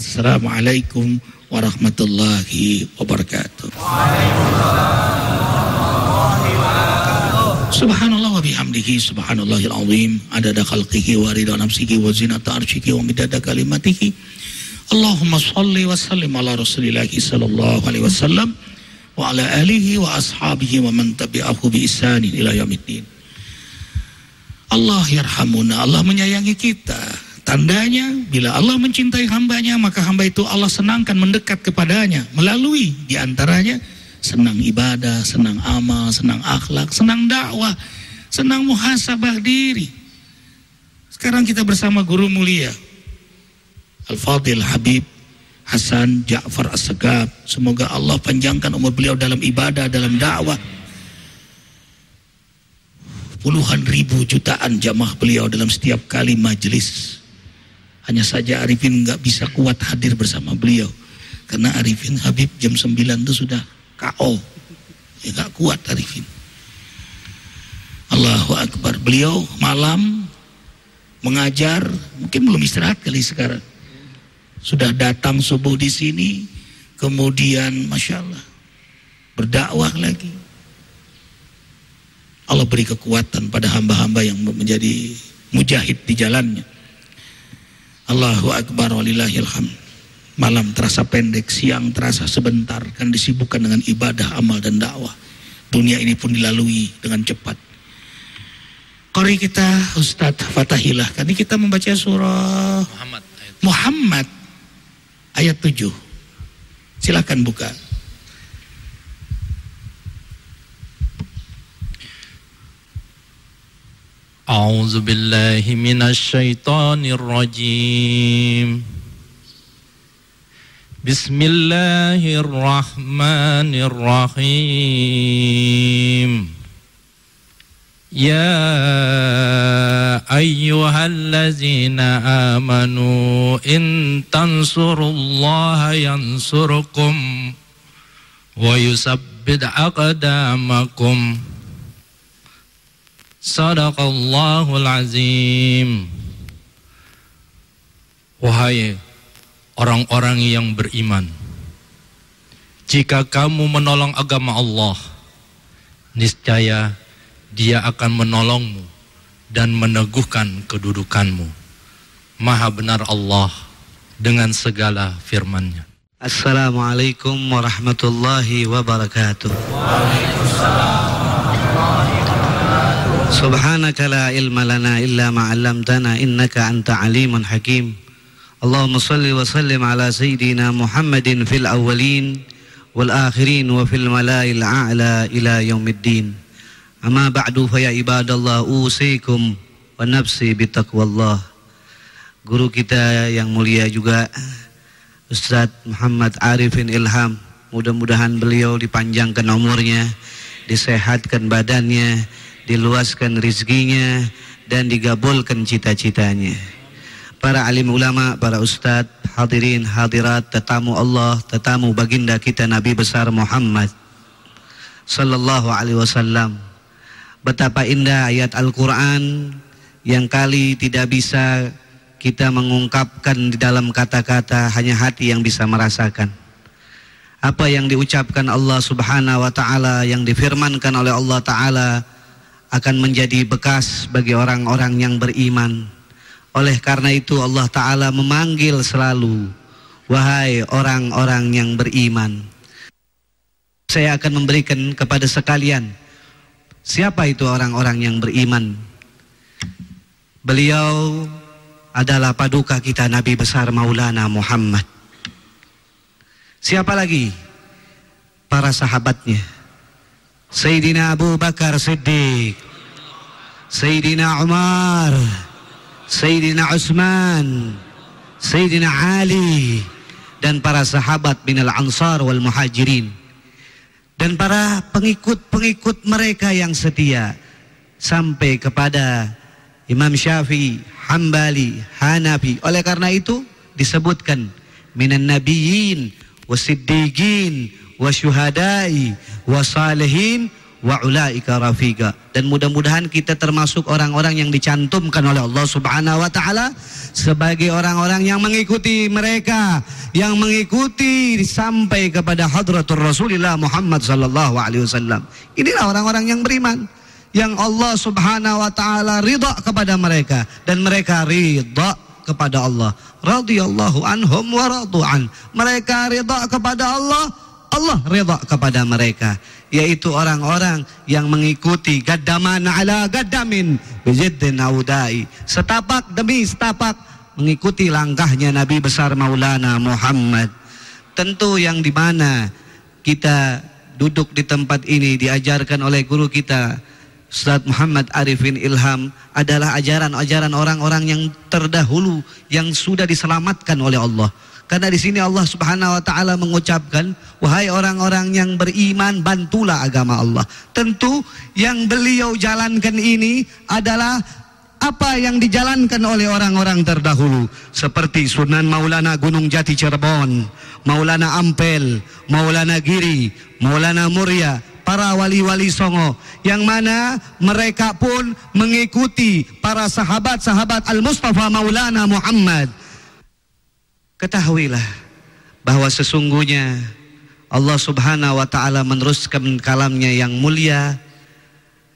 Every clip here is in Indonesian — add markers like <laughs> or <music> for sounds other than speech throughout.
Assalamualaikum warahmatullahi wabarakatuh. Subhanallah wa bihamdihi subhanallahil azim adada khalqihi wa ridha nafsihi wa zinata arsyihi wa midada kalimatihi. Allahumma salli wa sallim ala rasulillahi sallallahu alaihi wasallam wa ala alihi wa ashabihi wa man tabi'ahu bi isanin ila yaumiddin. Allah yarhamuna, Allah menyayangi kita. Tandanya bila Allah mencintai hambanya maka hamba itu Allah senangkan mendekat kepadanya melalui di antaranya senang ibadah, senang amal, senang akhlak, senang dakwah, senang muhasabah diri. Sekarang kita bersama guru mulia Al-Fadil Habib Hasan Ja'far As-Segab. Semoga Allah panjangkan umur beliau dalam ibadah, dalam dakwah. Puluhan ribu jutaan jamaah beliau dalam setiap kali majelis. Hanya saja Arifin nggak bisa kuat hadir bersama beliau. Karena Arifin Habib jam 9 itu sudah KO. Ya gak kuat Arifin. Allahu Akbar. Beliau malam mengajar, mungkin belum istirahat kali sekarang. Sudah datang subuh di sini, kemudian Masya Allah, berdakwah lagi. Allah beri kekuatan pada hamba-hamba yang menjadi mujahid di jalannya. Allahu Akbar walillahilhamd. Malam terasa pendek, siang terasa sebentar, kan disibukkan dengan ibadah, amal dan dakwah. Dunia ini pun dilalui dengan cepat. Kori kita Ustadz Fatahillah, kali kita membaca surah Muhammad ayat, Muhammad, ayat 7. Silakan buka. أعوذ بالله من الشيطان الرجيم. بسم الله الرحمن الرحيم. يا أيها الذين آمنوا إن تنصروا الله ينصركم ويثبت أقدامكم Sadaqallahul azim. Wahai orang-orang yang beriman Jika kamu menolong agama Allah Niscaya dia akan menolongmu Dan meneguhkan kedudukanmu. Maha benar Allah Dengan segala firmannya. Assalamualaikum warahmatullahi wabarakatuh. Waalaikumsalam سبحانك لا علم لنا إلا ما علمتنا إنك أنت عليم حكيم اللهم صل وسلم على سيدنا محمد في الأولين والآخرين وفي الملاء الأعلى إلى يوم الدين أما بعد فيا عباد الله أوصيكم ونفسي بتقوى الله Guru kita yang mulia juga Ustadz Muhammad Arifin Ilham Mudah-mudahan beliau dipanjangkan umurnya Disehatkan badannya diluaskan rizkinya dan digabulkan cita-citanya. Para alim ulama, para ustadz, hadirin, hadirat, tetamu Allah, tetamu baginda kita Nabi besar Muhammad sallallahu alaihi wasallam. Betapa indah ayat Al-Qur'an yang kali tidak bisa kita mengungkapkan di dalam kata-kata hanya hati yang bisa merasakan. Apa yang diucapkan Allah Subhanahu wa taala yang difirmankan oleh Allah taala akan menjadi bekas bagi orang-orang yang beriman. Oleh karena itu Allah Ta'ala memanggil selalu, wahai orang-orang yang beriman. Saya akan memberikan kepada sekalian, siapa itu orang-orang yang beriman? Beliau adalah paduka kita Nabi besar Maulana Muhammad. Siapa lagi? Para sahabatnya Sayyidina Abu Bakar Siddiq Sayyidina Umar Sayyidina Utsman Sayyidina Ali dan para sahabat minal ansar wal muhajirin dan para pengikut-pengikut mereka yang setia sampai kepada Imam Syafi'i, Hambali, Hanafi. Oleh karena itu disebutkan minan nabiyyin wasiddiqin wasyuhadai wasalihin wa ulaika dan mudah-mudahan kita termasuk orang-orang yang dicantumkan oleh Allah Subhanahu wa taala sebagai orang-orang yang mengikuti mereka yang mengikuti sampai kepada hadratur Rasulullah Muhammad sallallahu alaihi wasallam. Inilah orang-orang yang beriman yang Allah Subhanahu wa taala ridha kepada mereka dan mereka ridha kepada Allah. Radhiyallahu anhum wa radu'an mereka ridha kepada Allah Allah ridha kepada mereka yaitu orang-orang yang mengikuti gadaman ala gadamin bijiddin audai. Setapak demi setapak mengikuti langkahnya Nabi besar Maulana Muhammad. Tentu yang di mana kita duduk di tempat ini diajarkan oleh guru kita Ustaz Muhammad Arifin Ilham adalah ajaran-ajaran orang-orang yang terdahulu yang sudah diselamatkan oleh Allah karena di sini Allah Subhanahu wa taala mengucapkan, wahai orang-orang yang beriman, bantulah agama Allah. Tentu yang beliau jalankan ini adalah apa yang dijalankan oleh orang-orang terdahulu seperti Sunan Maulana Gunung Jati Cirebon, Maulana Ampel, Maulana Giri, Maulana Muria, para wali-wali Songo yang mana mereka pun mengikuti para sahabat-sahabat Al-Mustafa Maulana Muhammad Ketahuilah bahwa sesungguhnya Allah Subhanahu wa taala meneruskan kalamnya yang mulia.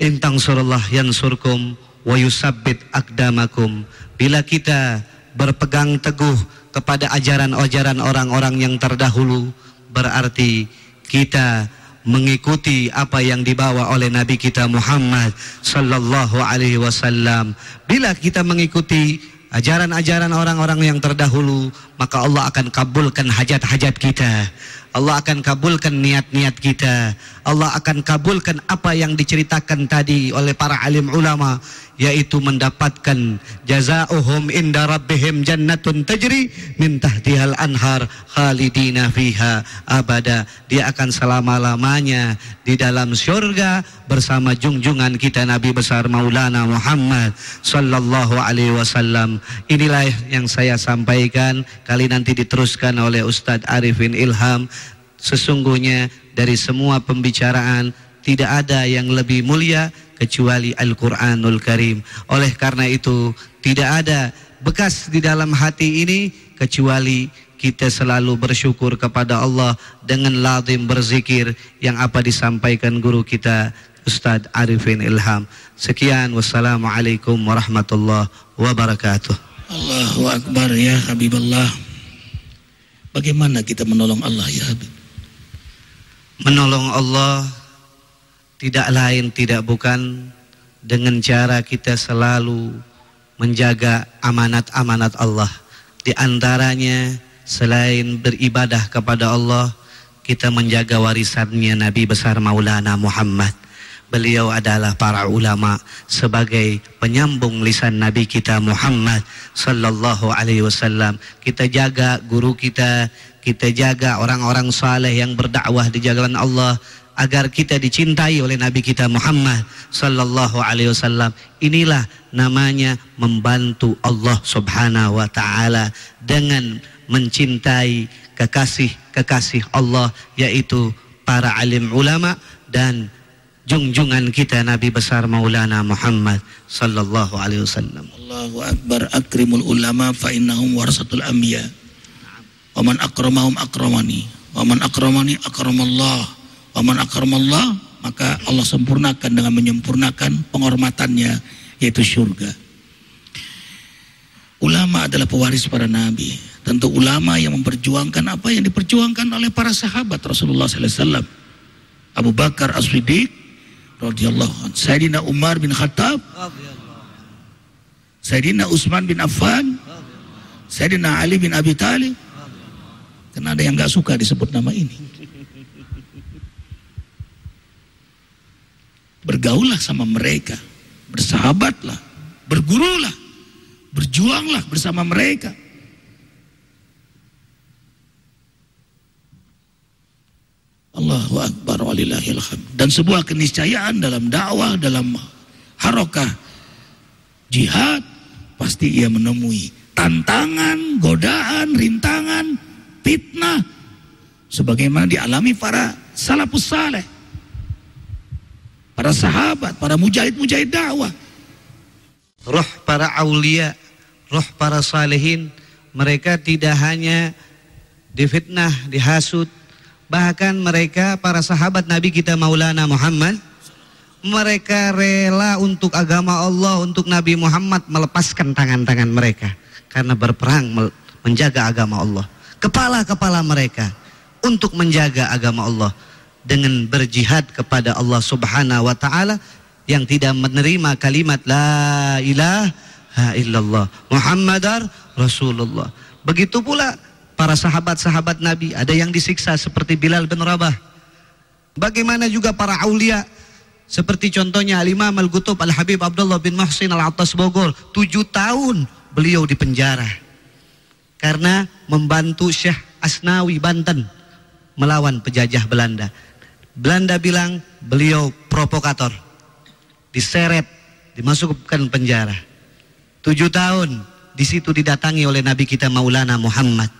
Intang surullah yansurkum wa yusabbit akdamakum. Bila kita berpegang teguh kepada ajaran-ajaran orang-orang yang terdahulu berarti kita mengikuti apa yang dibawa oleh Nabi kita Muhammad sallallahu alaihi wasallam. Bila kita mengikuti ajaran-ajaran orang-orang yang terdahulu, maka Allah akan kabulkan hajat-hajat kita. Allah akan kabulkan niat-niat kita. Allah akan kabulkan apa yang diceritakan tadi oleh para alim ulama yaitu mendapatkan jazaohum inda rabbihim jannatun tajri min tahtihal anhar khalidina fiha abada. Dia akan selama-lamanya di dalam syurga bersama junjungan kita Nabi besar Maulana Muhammad sallallahu alaihi wasallam. Inilah yang saya sampaikan. Kali nanti diteruskan oleh Ustadz Arifin Ilham. Sesungguhnya dari semua pembicaraan tidak ada yang lebih mulia kecuali Al-Quranul Karim. Oleh karena itu tidak ada bekas di dalam hati ini kecuali kita selalu bersyukur kepada Allah dengan lazim berzikir yang apa disampaikan guru kita Ustadz Arifin Ilham. Sekian wassalamualaikum warahmatullahi wabarakatuh. Allahu Akbar ya Habibullah. Bagaimana kita menolong Allah ya Habib? Menolong Allah tidak lain tidak bukan dengan cara kita selalu menjaga amanat-amanat Allah. Di antaranya selain beribadah kepada Allah, kita menjaga warisannya Nabi besar Maulana Muhammad. Beliau adalah para ulama sebagai penyambung lisan Nabi kita Muhammad sallallahu alaihi wasallam. Kita jaga guru kita, kita jaga orang-orang saleh yang berdakwah di jalan Allah, agar kita dicintai oleh Nabi kita Muhammad sallallahu alaihi wasallam. Inilah namanya membantu Allah Subhanahu wa taala dengan mencintai kekasih-kekasih Allah yaitu para alim ulama dan junjungan kita Nabi besar Maulana Muhammad sallallahu alaihi wasallam. Allahu akbar akrimul ulama fa innahum warasatul anbiya. Wa man akramahum akramani. Wa man akramani akramallah. Waman akramallah maka Allah sempurnakan dengan menyempurnakan penghormatannya yaitu surga. Ulama adalah pewaris para nabi. Tentu ulama yang memperjuangkan apa yang diperjuangkan oleh para sahabat Rasulullah SAW. Abu Bakar As-Siddiq radhiyallahu anhu. Sayyidina Umar bin Khattab. Sayyidina Utsman bin Affan. Sayyidina Ali bin Abi Talib. Karena ada yang nggak suka disebut nama ini. Bergaullah sama mereka, bersahabatlah, bergurulah, berjuanglah bersama mereka. Allahu Akbar walillahil Dan sebuah keniscayaan dalam dakwah, dalam harokah jihad, pasti ia menemui tantangan, godaan, rintangan, fitnah, sebagaimana dialami para salafus saleh para sahabat, para mujahid-mujahid dakwah. Roh para aulia, roh para salihin, mereka tidak hanya difitnah, dihasut, bahkan mereka para sahabat Nabi kita Maulana Muhammad mereka rela untuk agama Allah, untuk Nabi Muhammad melepaskan tangan-tangan mereka karena berperang menjaga agama Allah. Kepala-kepala mereka untuk menjaga agama Allah dengan berjihad kepada Allah Subhanahu wa taala yang tidak menerima kalimat la ilaha illallah Muhammadar Rasulullah. Begitu pula para sahabat-sahabat Nabi ada yang disiksa seperti Bilal bin Rabah. Bagaimana juga para aulia seperti contohnya Al-Imam Al-Gutub Al-Habib Abdullah bin Muhsin Al-Attas Bogor. Tujuh tahun beliau di penjara. Karena membantu Syekh Asnawi Banten melawan penjajah Belanda. Belanda bilang beliau provokator. Diseret, dimasukkan penjara. Tujuh tahun di situ didatangi oleh Nabi kita Maulana Muhammad.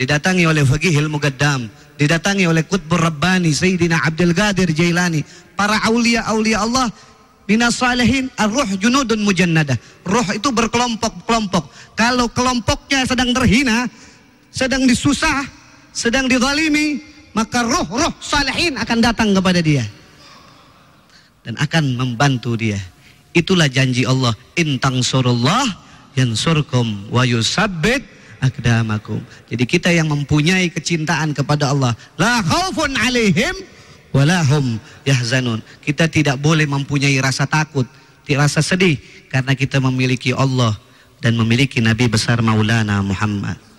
Didatangi oleh Faqihil Mugaddam. Didatangi oleh Qutbur Rabbani Sayyidina Abdul Qadir Jailani para aulia-aulia Allah minas salihin ar-ruh junudun mujannadah. Roh itu berkelompok-kelompok. Kalau kelompoknya sedang terhina, sedang disusah, sedang dizalimi, maka roh-roh salihin akan datang kepada dia dan akan membantu dia. Itulah janji Allah, intang surullah yansurkum wa yusabbit akdamakum. Jadi kita yang mempunyai kecintaan kepada Allah, la khaufun alaihim walahum yahzanun. Kita tidak boleh mempunyai rasa takut, rasa sedih karena kita memiliki Allah dan memiliki Nabi besar Maulana Muhammad.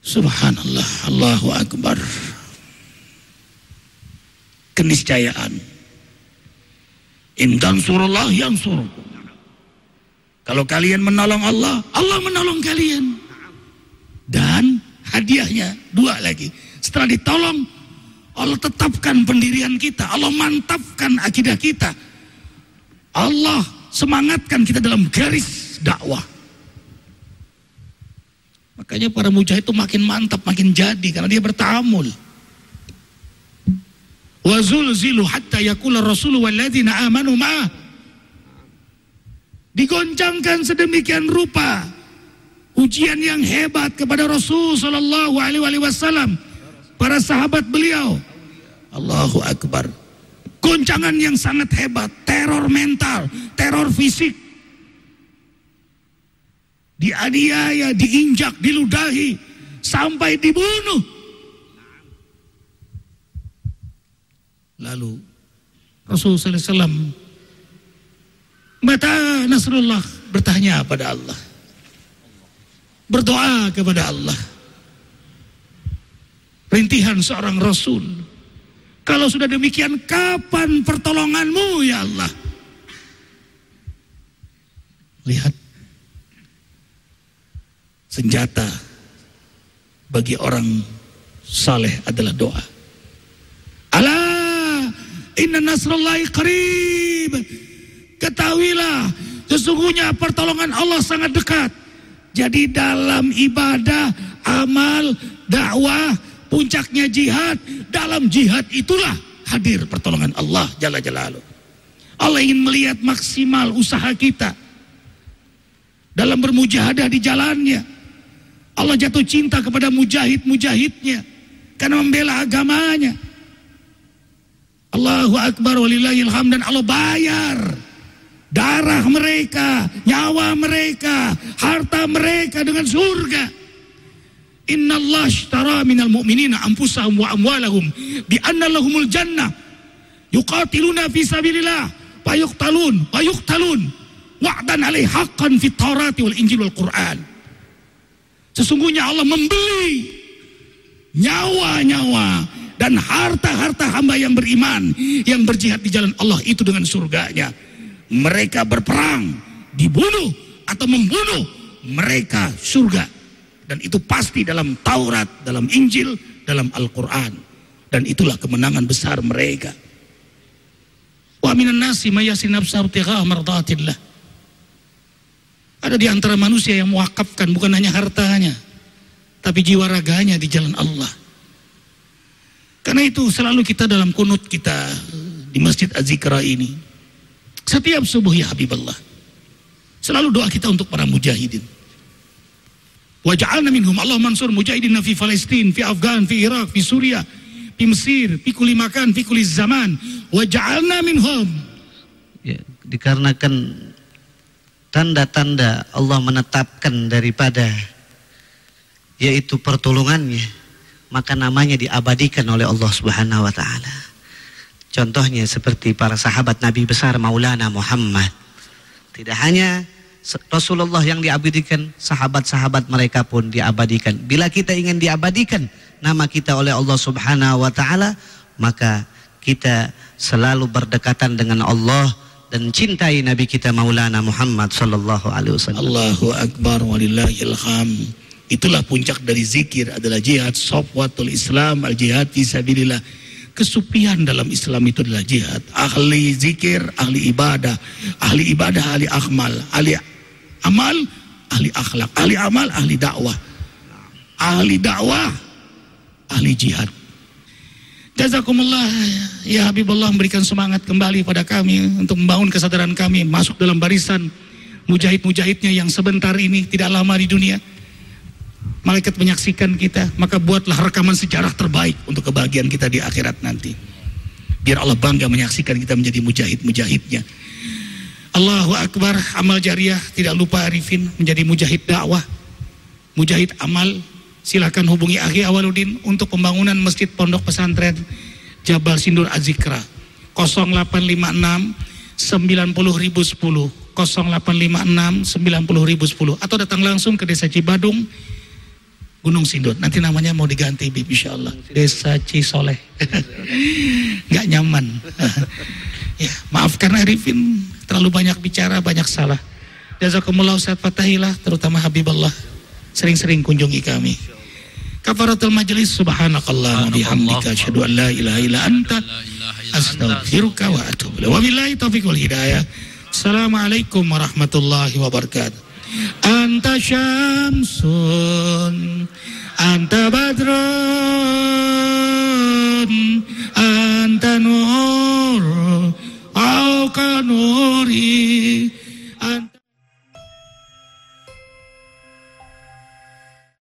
Subhanallah, Allahu Akbar. Keniscayaan. In tansurullah yang suruh. Kalau kalian menolong Allah, Allah menolong kalian. Dan hadiahnya dua lagi. Setelah ditolong, Allah tetapkan pendirian kita. Allah mantapkan akidah kita. Allah semangatkan kita dalam garis dakwah. Makanya para mujahid itu makin mantap, makin jadi karena dia bertamul. Wa zulzilu hatta yakula rasulu walladzina amanu ma'ah. Digoncangkan sedemikian rupa ujian yang hebat kepada Rasul sallallahu alaihi wasallam, para sahabat beliau. Allahu akbar. Goncangan yang sangat hebat, teror mental, teror fisik. Dianiaya, diinjak, diludahi sampai dibunuh. Lalu Rasulullah SAW Mata Nasrullah bertanya pada Allah. Berdoa kepada Allah. Rintihan seorang Rasul. Kalau sudah demikian kapan pertolonganmu ya Allah? Lihat. Senjata bagi orang saleh adalah doa. Allah inna nasrullahi qarib Ketahuilah, sesungguhnya pertolongan Allah sangat dekat. Jadi dalam ibadah, amal, dakwah, puncaknya jihad, dalam jihad itulah hadir pertolongan Allah Jalla Jalaluh. Allah ingin melihat maksimal usaha kita dalam bermujahadah di jalannya. Allah jatuh cinta kepada mujahid-mujahidnya karena membela agamanya. Allahu Akbar walillahil hamd dan Allah bayar. Darah mereka, nyawa mereka, harta mereka dengan surga. Inna Allah ashtara minal mu'minina anfusahum wa amwalahum bi anna lahumul jannah. Yuqatiluna fi sabilillah fayuqtalun fayuqtalun wa'dan alaih haqqan fit taurati wal injil wal quran sesungguhnya Allah membeli nyawa-nyawa dan harta-harta hamba yang beriman yang berjihad di jalan Allah itu dengan surganya mereka berperang, dibunuh atau membunuh, mereka surga. Dan itu pasti dalam Taurat, dalam Injil, dalam Al-Quran. Dan itulah kemenangan besar mereka. Wa minan nasi mayasi nafsa mardatillah. Ada di antara manusia yang mewakafkan bukan hanya hartanya, tapi jiwa raganya di jalan Allah. Karena itu selalu kita dalam kunut kita di Masjid Azikra ini. Setiap subuh ya Habibullah. Selalu doa kita untuk para mujahidin. Waja'alna minhum Allah mansur mujahidin fi Palestin, fi Afgan, fi Irak, fi Suriah, fi Mesir, fi kuli makan, fi kuli zaman. Waja'alna minhum. Ya, dikarenakan tanda-tanda Allah menetapkan daripada yaitu pertolongannya maka namanya diabadikan oleh Allah Subhanahu wa taala. Contohnya seperti para sahabat Nabi besar Maulana Muhammad. Tidak hanya Rasulullah yang diabadikan, sahabat-sahabat mereka pun diabadikan. Bila kita ingin diabadikan nama kita oleh Allah Subhanahu wa taala, maka kita selalu berdekatan dengan Allah dan cintai Nabi kita Maulana Muhammad sallallahu alaihi wasallam. Allahu akbar walillahil hamd. Itulah puncak dari zikir adalah jihad sofwatul Islam al jihad fisabilillah. Kesupian dalam Islam itu adalah jihad. Ahli zikir, ahli ibadah, ahli ibadah, ahli akmal, ahli amal, ahli akhlak, ahli amal, ahli dakwah. Ahli dakwah, ahli jihad. Jazakumullah ya Habibullah memberikan semangat kembali pada kami untuk membangun kesadaran kami masuk dalam barisan mujahid-mujahidnya yang sebentar ini tidak lama di dunia malaikat menyaksikan kita, maka buatlah rekaman sejarah terbaik untuk kebahagiaan kita di akhirat nanti. Biar Allah bangga menyaksikan kita menjadi mujahid-mujahidnya. Allahu Akbar, amal jariah, tidak lupa Arifin menjadi mujahid dakwah, mujahid amal. Silakan hubungi Akhi Awaludin untuk pembangunan masjid pondok pesantren Jabal Sindur Azikra 0856 90 10 0856 90 10 atau datang langsung ke desa Cibadung Gunung Sindut. Nanti namanya mau diganti Bib insya Allah. Desa Cisoleh. <laughs> Gak nyaman. <laughs> ya, karena Arifin terlalu banyak bicara, banyak salah. Jazakumullah Ustaz Fatahilah, terutama Habibullah. Sering-sering kunjungi kami. Kafaratul majlis subhanakallah bihamdika asyhadu an la ilaha illa anta astaghfiruka wa atubu ilaik. Wabillahi taufiq wal hidayah. Assalamualaikum warahmatullahi wabarakatuh. Anta syamsun Anta badrun Anta nur Auka nuri